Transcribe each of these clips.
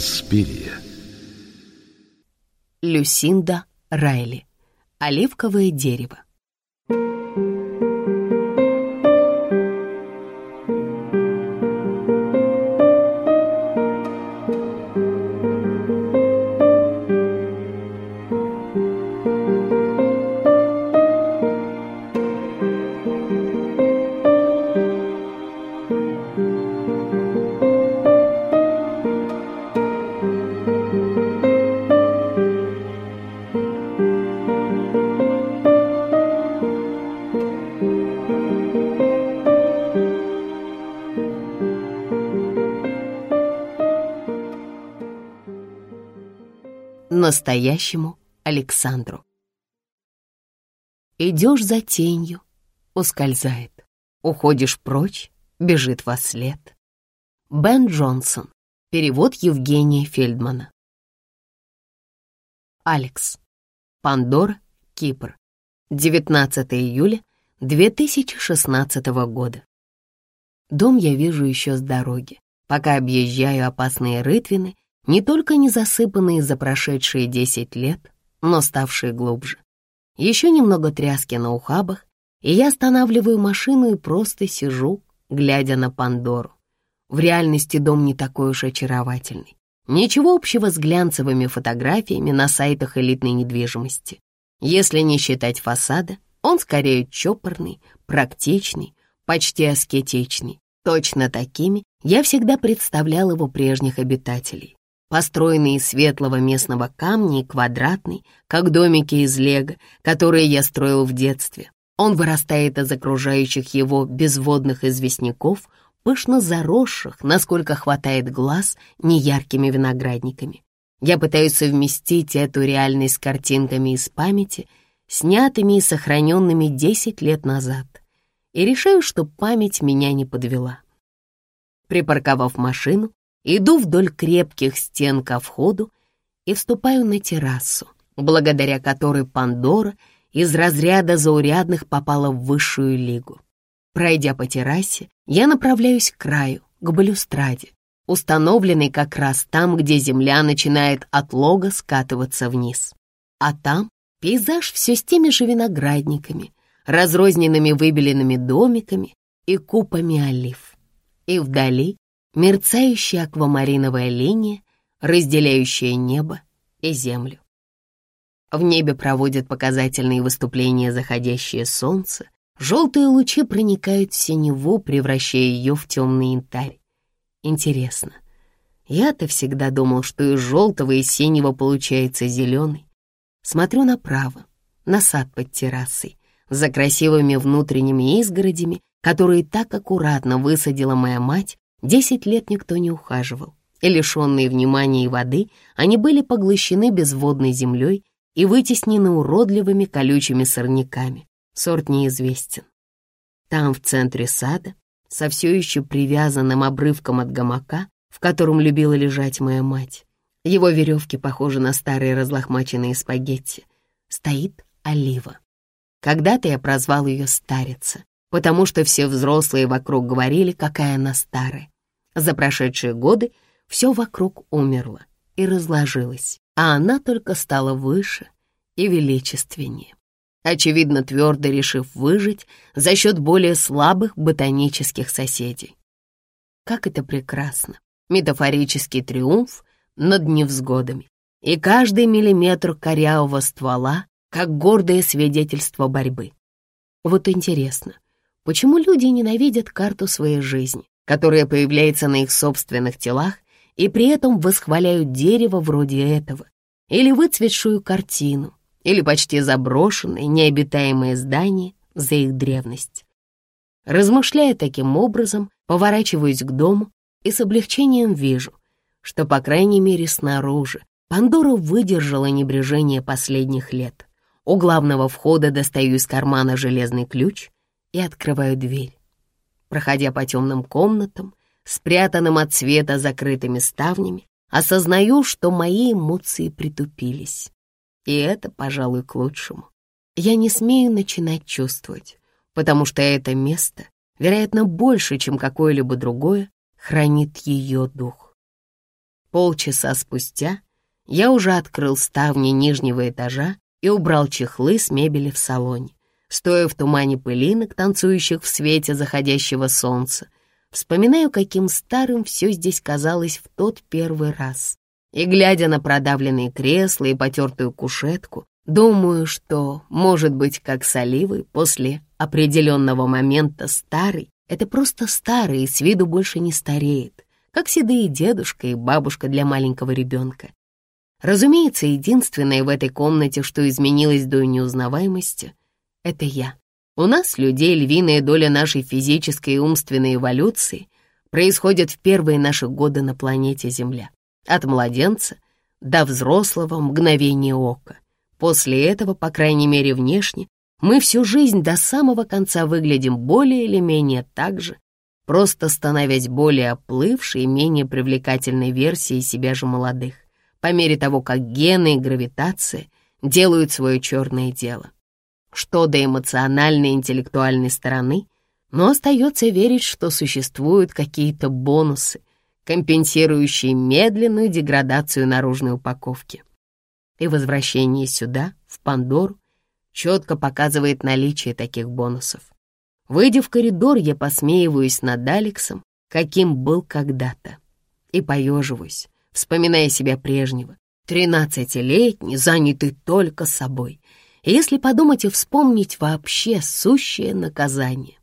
Инспирия. Люсинда Райли. Оливковое дерево. Настоящему Александру. Идешь за тенью, ускользает. Уходишь прочь, бежит во след. Бен Джонсон. Перевод Евгения Фельдмана. Алекс. Пандора, Кипр. 19 июля 2016 года. Дом я вижу еще с дороги, пока объезжаю опасные рытвины не только не засыпанные за прошедшие десять лет, но ставшие глубже. Еще немного тряски на ухабах, и я останавливаю машину и просто сижу, глядя на Пандору. В реальности дом не такой уж очаровательный. Ничего общего с глянцевыми фотографиями на сайтах элитной недвижимости. Если не считать фасада, он скорее чопорный, практичный, почти аскетичный. Точно такими я всегда представлял его прежних обитателей построенный из светлого местного камня и квадратный, как домики из лего, которые я строил в детстве. Он вырастает из окружающих его безводных известняков, пышно заросших, насколько хватает глаз, неяркими виноградниками. Я пытаюсь совместить эту реальность с картинками из памяти, снятыми и сохраненными 10 лет назад, и решаю, что память меня не подвела. Припарковав машину, Иду вдоль крепких стен ко входу и вступаю на террасу, благодаря которой Пандора из разряда заурядных попала в высшую лигу. Пройдя по террасе, я направляюсь к краю, к балюстраде, установленной как раз там, где земля начинает от лога скатываться вниз. А там пейзаж все с теми же виноградниками, разрозненными выбеленными домиками и купами олив. И вдали мерцающая аквамариновая линия, разделяющая небо и землю. В небе проводят показательные выступления заходящее солнце, желтые лучи проникают в синеву, превращая ее в темный янтарь. Интересно, я-то всегда думал, что из желтого и синего получается зеленый. Смотрю направо, на сад под террасой, за красивыми внутренними изгородями, которые так аккуратно высадила моя мать Десять лет никто не ухаживал, и лишенные внимания и воды, они были поглощены безводной землей и вытеснены уродливыми колючими сорняками. Сорт неизвестен. Там, в центре сада, со все еще привязанным обрывком от гамака, в котором любила лежать моя мать, его веревки похожи на старые разлохмаченные спагетти, стоит олива. Когда-то я прозвал ее старица, потому что все взрослые вокруг говорили, какая она старая. За прошедшие годы все вокруг умерло и разложилось, а она только стала выше и величественнее. Очевидно, твердо решив выжить за счет более слабых ботанических соседей. Как это прекрасно! Метафорический триумф над невзгодами. И каждый миллиметр корявого ствола как гордое свидетельство борьбы. Вот интересно, почему люди ненавидят карту своей жизни? которая появляется на их собственных телах, и при этом восхваляют дерево вроде этого, или выцветшую картину, или почти заброшенное, необитаемое здание за их древность. Размышляя таким образом, поворачиваюсь к дому и с облегчением вижу, что, по крайней мере, снаружи Пандора выдержала небрежение последних лет. У главного входа достаю из кармана железный ключ и открываю дверь проходя по темным комнатам, спрятанным от света закрытыми ставнями, осознаю, что мои эмоции притупились. И это, пожалуй, к лучшему. Я не смею начинать чувствовать, потому что это место, вероятно, больше, чем какое-либо другое, хранит ее дух. Полчаса спустя я уже открыл ставни нижнего этажа и убрал чехлы с мебели в салоне. Стоя в тумане пылинок, танцующих в свете заходящего солнца, вспоминаю, каким старым все здесь казалось в тот первый раз. И, глядя на продавленные кресла и потертую кушетку, думаю, что, может быть, как с Оливой, после определенного момента старый — это просто старый и с виду больше не стареет, как седые дедушка и бабушка для маленького ребенка. Разумеется, единственное в этой комнате, что изменилось до неузнаваемости, — это я. У нас, людей, львиная доля нашей физической и умственной эволюции происходит в первые наши годы на планете Земля. От младенца до взрослого мгновения ока. После этого, по крайней мере внешне, мы всю жизнь до самого конца выглядим более или менее так же, просто становясь более оплывшей и менее привлекательной версией себя же молодых по мере того, как гены и гравитация делают свое черное дело. Что до эмоциональной и интеллектуальной стороны, но остается верить, что существуют какие-то бонусы, компенсирующие медленную деградацию наружной упаковки. И возвращение сюда, в Пандору, четко показывает наличие таких бонусов. Выйдя в коридор, я посмеиваюсь над Алексом, каким был когда-то, и поеживаюсь, вспоминая себя прежнего, тринадцатилетний, занятый только собой. Если подумать и вспомнить вообще сущее наказание.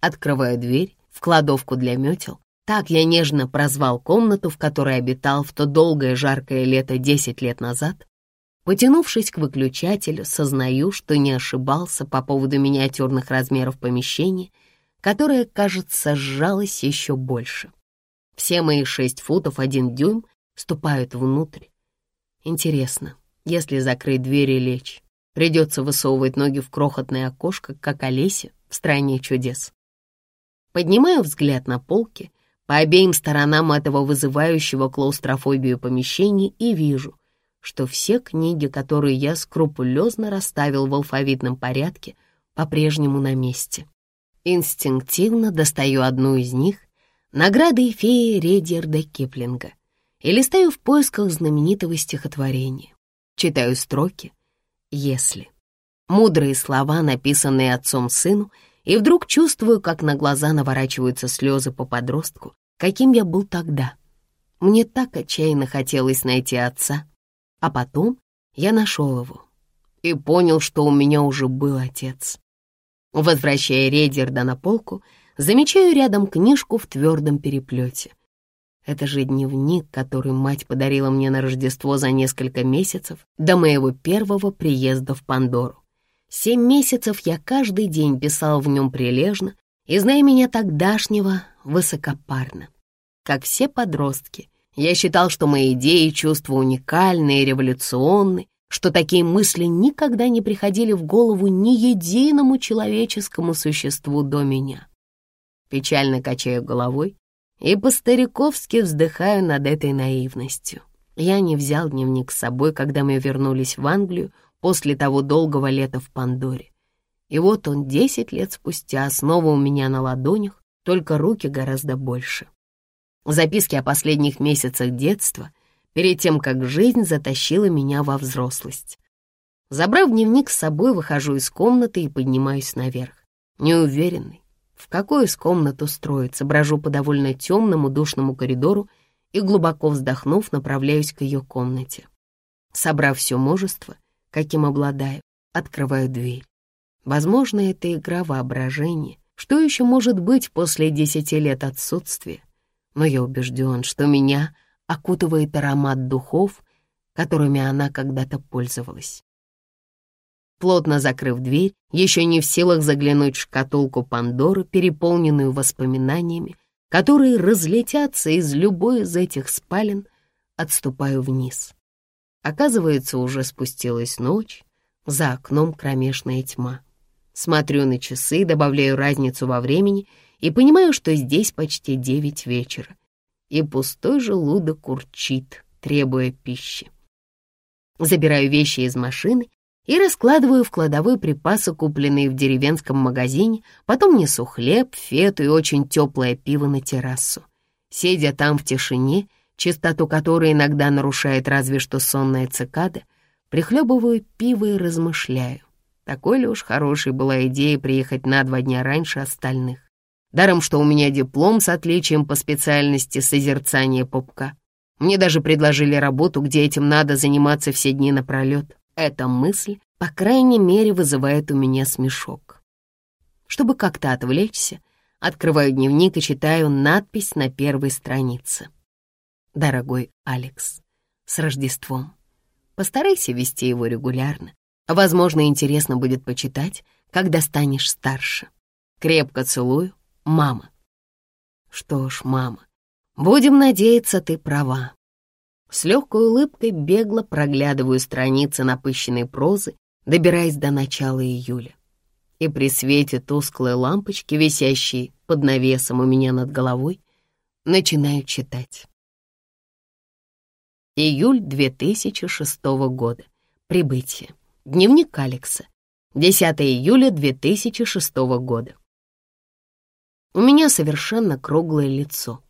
Открываю дверь в кладовку для метел. Так я нежно прозвал комнату, в которой обитал в то долгое жаркое лето десять лет назад. Потянувшись к выключателю, сознаю, что не ошибался по поводу миниатюрных размеров помещения, которое, кажется, сжалось еще больше. Все мои шесть футов один дюйм ступают внутрь. Интересно, если закрыть дверь и лечь, придется высовывать ноги в крохотное окошко, как Олесе в «Стране чудес». Поднимаю взгляд на полки по обеим сторонам этого вызывающего клаустрофобию помещения и вижу, что все книги, которые я скрупулезно расставил в алфавитном порядке, по-прежнему на месте. Инстинктивно достаю одну из них награды феи Редерда Киплинга и листаю в поисках знаменитого стихотворения. Читаю строки «Если». Мудрые слова, написанные отцом сыну, и вдруг чувствую, как на глаза наворачиваются слезы по подростку, каким я был тогда. Мне так отчаянно хотелось найти отца, а потом я нашел его и понял, что у меня уже был отец. Возвращая Редерда на полку, Замечаю рядом книжку в твердом переплете. Это же дневник, который мать подарила мне на Рождество за несколько месяцев до моего первого приезда в Пандору. Семь месяцев я каждый день писал в нем прилежно и, зная меня тогдашнего, высокопарно. Как все подростки, я считал, что мои идеи и чувства уникальны и революционны, что такие мысли никогда не приходили в голову ни единому человеческому существу до меня. Печально качаю головой и по-стариковски вздыхаю над этой наивностью. Я не взял дневник с собой, когда мы вернулись в Англию после того долгого лета в Пандоре. И вот он десять лет спустя снова у меня на ладонях, только руки гораздо больше. Записки о последних месяцах детства, перед тем, как жизнь затащила меня во взрослость. Забрав дневник с собой, выхожу из комнаты и поднимаюсь наверх. Неуверенный, в какую из комнат устроиться, брожу по довольно темному душному коридору и, глубоко вздохнув, направляюсь к ее комнате. Собрав все мужество, каким обладаю, открываю дверь. Возможно, это игра воображения. Что еще может быть после десяти лет отсутствия? Но я убежден, что меня окутывает аромат духов, которыми она когда-то пользовалась. Плотно закрыв дверь, еще не в силах заглянуть в шкатулку Пандоры, переполненную воспоминаниями, которые разлетятся из любой из этих спален, отступаю вниз. Оказывается, уже спустилась ночь, за окном кромешная тьма. Смотрю на часы, добавляю разницу во времени и понимаю, что здесь почти девять вечера. И пустой желудок урчит, требуя пищи. Забираю вещи из машины и раскладываю в кладовой припасы, купленные в деревенском магазине, потом несу хлеб, фету и очень теплое пиво на террасу. Сидя там в тишине, чистоту которой иногда нарушает разве что сонная цикада, прихлебываю пиво и размышляю. Такой ли уж хорошей была идея приехать на два дня раньше остальных. Даром, что у меня диплом с отличием по специальности созерцания пупка. Мне даже предложили работу, где этим надо заниматься все дни напролет. Эта мысль, по крайней мере, вызывает у меня смешок. Чтобы как-то отвлечься, открываю дневник и читаю надпись на первой странице. «Дорогой Алекс, с Рождеством. Постарайся вести его регулярно. Возможно, интересно будет почитать, когда станешь старше. Крепко целую, мама». Что ж, мама, будем надеяться, ты права. С легкой улыбкой бегло проглядываю страницы напыщенной прозы, добираясь до начала июля. И при свете тусклой лампочки, висящей под навесом у меня над головой, начинаю читать. Июль 2006 года. Прибытие. Дневник Алекса. 10 июля 2006 года. У меня совершенно круглое лицо.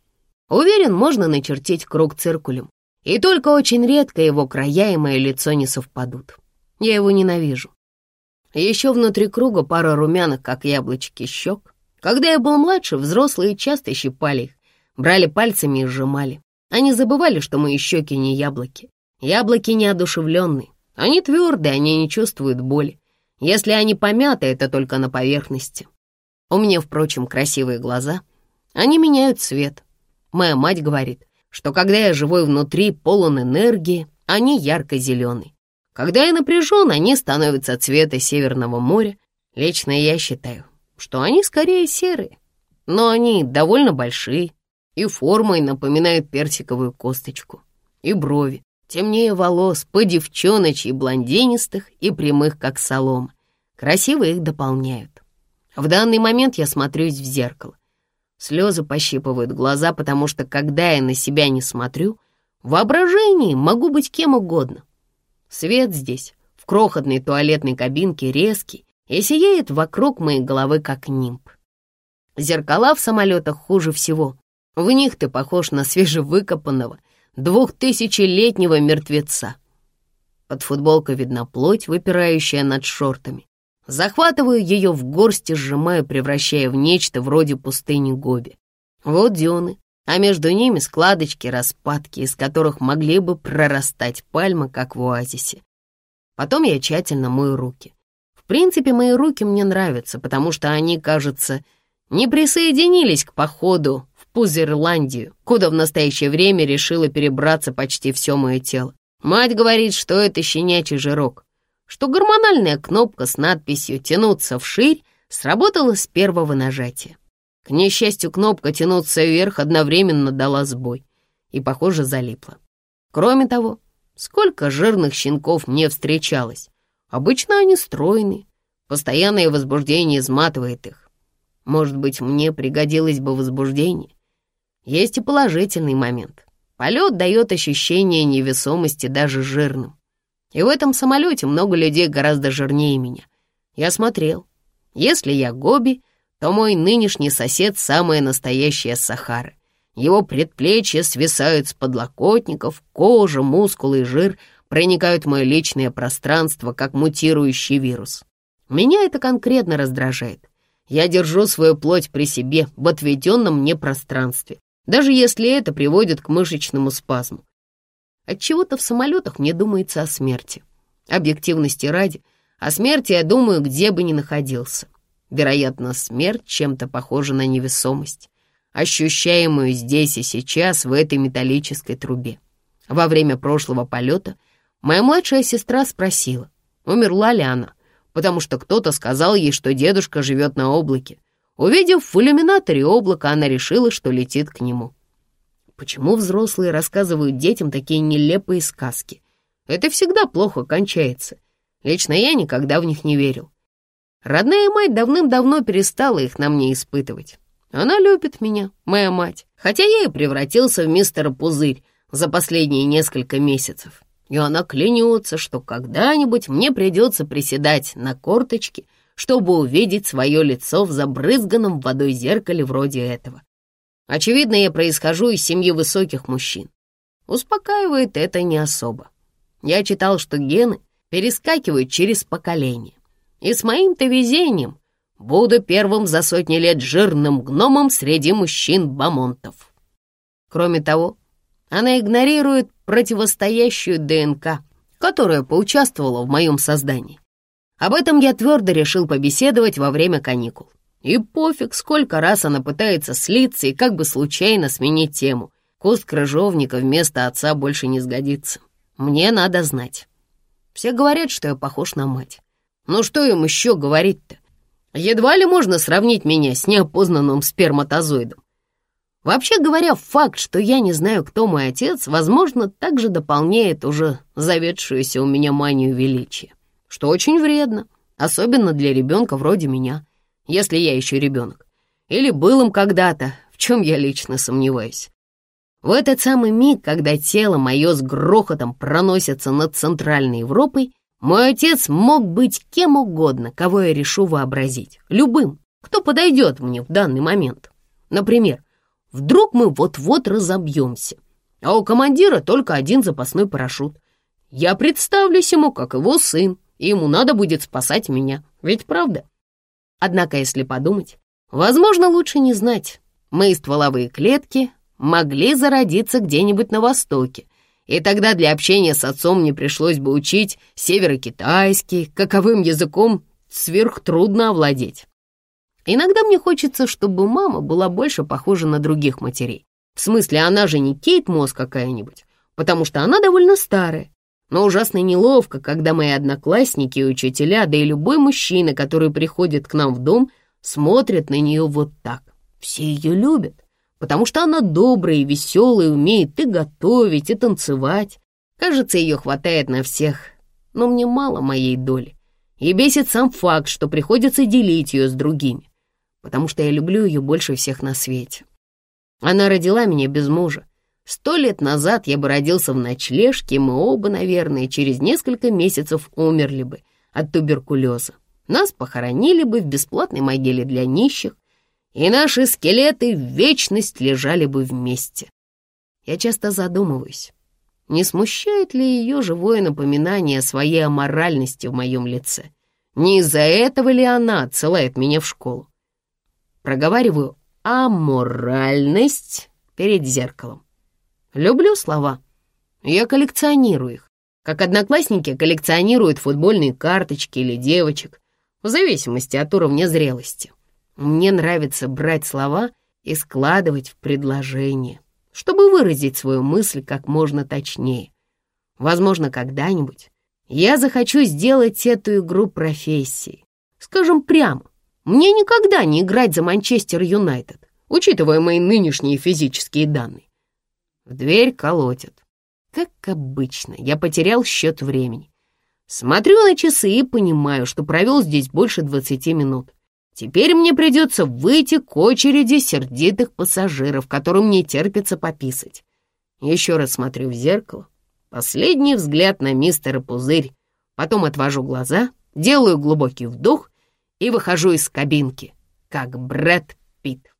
Уверен, можно начертить круг циркулем. И только очень редко его края и мое лицо не совпадут. Я его ненавижу. Еще внутри круга пара румяных, как яблочки, щек. Когда я был младше, взрослые часто щипали их, брали пальцами и сжимали. Они забывали, что мои щеки не яблоки. Яблоки неодушевленные. Они твердые, они не чувствуют боли. Если они помяты, это только на поверхности. У меня, впрочем, красивые глаза. Они меняют цвет. Моя мать говорит, что когда я живой внутри, полон энергии, они ярко-зеленые. Когда я напряжен, они становятся цвета Северного моря. Лично я считаю, что они скорее серые, но они довольно большие и формой напоминают персиковую косточку. И брови, темнее волос, по девчоночи блондинистых и прямых, как солома. Красиво их дополняют. В данный момент я смотрюсь в зеркало. Слезы пощипывают глаза, потому что, когда я на себя не смотрю, в воображении могу быть кем угодно. Свет здесь, в крохотной туалетной кабинке, резкий и сияет вокруг моей головы, как нимб. Зеркала в самолетах хуже всего. В них ты похож на свежевыкопанного, двухтысячелетнего мертвеца. Под футболкой видна плоть, выпирающая над шортами. Захватываю ее в горсть и сжимаю, превращая в нечто вроде пустыни Гоби. Вот дюны, а между ними складочки, распадки, из которых могли бы прорастать пальмы, как в оазисе. Потом я тщательно мою руки. В принципе, мои руки мне нравятся, потому что они, кажется, не присоединились к походу в Пузерландию, куда в настоящее время решила перебраться почти все мое тело. Мать говорит, что это щенячий жирок что гормональная кнопка с надписью «Тянуться вширь» сработала с первого нажатия. К несчастью, кнопка «Тянуться вверх» одновременно дала сбой и, похоже, залипла. Кроме того, сколько жирных щенков мне встречалось. Обычно они стройные, постоянное возбуждение изматывает их. Может быть, мне пригодилось бы возбуждение? Есть и положительный момент. Полет дает ощущение невесомости даже жирным. И в этом самолете много людей гораздо жирнее меня. Я смотрел. Если я Гоби, то мой нынешний сосед — самая настоящая Сахара. Его предплечья свисают с подлокотников, кожа, мускулы и жир проникают в мое личное пространство, как мутирующий вирус. Меня это конкретно раздражает. Я держу свою плоть при себе в отведенном мне пространстве, даже если это приводит к мышечному спазму. Отчего-то в самолетах мне думается о смерти. Объективности ради, о смерти я думаю, где бы ни находился. Вероятно, смерть чем-то похожа на невесомость, ощущаемую здесь и сейчас в этой металлической трубе. Во время прошлого полета моя младшая сестра спросила, умерла ли она, потому что кто-то сказал ей, что дедушка живет на облаке. Увидев в иллюминаторе облако, она решила, что летит к нему. Почему взрослые рассказывают детям такие нелепые сказки? Это всегда плохо кончается. Лично я никогда в них не верил. Родная мать давным-давно перестала их на мне испытывать. Она любит меня, моя мать, хотя я и превратился в мистера Пузырь за последние несколько месяцев. И она клянется, что когда-нибудь мне придется приседать на корточки, чтобы увидеть свое лицо в забрызганном водой зеркале вроде этого. Очевидно, я происхожу из семьи высоких мужчин. Успокаивает это не особо. Я читал, что гены перескакивают через поколение. И с моим-то везением буду первым за сотни лет жирным гномом среди мужчин-бамонтов. Кроме того, она игнорирует противостоящую ДНК, которая поучаствовала в моем создании. Об этом я твердо решил побеседовать во время каникул. И пофиг, сколько раз она пытается слиться и как бы случайно сменить тему. Куст крыжовника вместо отца больше не сгодится. Мне надо знать. Все говорят, что я похож на мать. Ну что им еще говорить-то? Едва ли можно сравнить меня с неопознанным сперматозоидом. Вообще говоря, факт, что я не знаю, кто мой отец, возможно, также дополняет уже заведшуюся у меня манию величия, что очень вредно, особенно для ребенка вроде меня если я еще ребенок. Или был им когда-то, в чем я лично сомневаюсь. В этот самый миг, когда тело мое с грохотом проносится над Центральной Европой, мой отец мог быть кем угодно, кого я решу вообразить. Любым, кто подойдет мне в данный момент. Например, вдруг мы вот-вот разобьемся, а у командира только один запасной парашют. Я представлюсь ему, как его сын, и ему надо будет спасать меня. Ведь правда? Однако, если подумать, возможно, лучше не знать. Мои стволовые клетки могли зародиться где-нибудь на Востоке, и тогда для общения с отцом мне пришлось бы учить северокитайский, каковым языком сверхтрудно овладеть. Иногда мне хочется, чтобы мама была больше похожа на других матерей. В смысле, она же не Кейт Мосс какая-нибудь, потому что она довольно старая, но ужасно неловко, когда мои одноклассники и учителя, да и любой мужчина, который приходит к нам в дом, смотрят на нее вот так. Все ее любят, потому что она добрая и веселая, умеет и готовить, и танцевать. Кажется, ее хватает на всех, но мне мало моей доли. И бесит сам факт, что приходится делить ее с другими, потому что я люблю ее больше всех на свете. Она родила меня без мужа, Сто лет назад я бы родился в ночлежке, мы оба, наверное, через несколько месяцев умерли бы от туберкулеза. Нас похоронили бы в бесплатной могиле для нищих, и наши скелеты в вечность лежали бы вместе. Я часто задумываюсь, не смущает ли ее живое напоминание о своей аморальности в моем лице? Не из-за этого ли она отсылает меня в школу? Проговариваю «аморальность» перед зеркалом. Люблю слова. Я коллекционирую их, как одноклассники коллекционируют футбольные карточки или девочек, в зависимости от уровня зрелости. Мне нравится брать слова и складывать в предложение, чтобы выразить свою мысль как можно точнее. Возможно, когда-нибудь я захочу сделать эту игру профессией. Скажем прямо, мне никогда не играть за Манчестер Юнайтед, учитывая мои нынешние физические данные. В дверь колотят. Как обычно, я потерял счет времени. Смотрю на часы и понимаю, что провел здесь больше двадцати минут. Теперь мне придется выйти к очереди сердитых пассажиров, которым не терпится пописать. Еще раз смотрю в зеркало. Последний взгляд на мистера Пузырь. Потом отвожу глаза, делаю глубокий вдох и выхожу из кабинки, как Брэд Питт.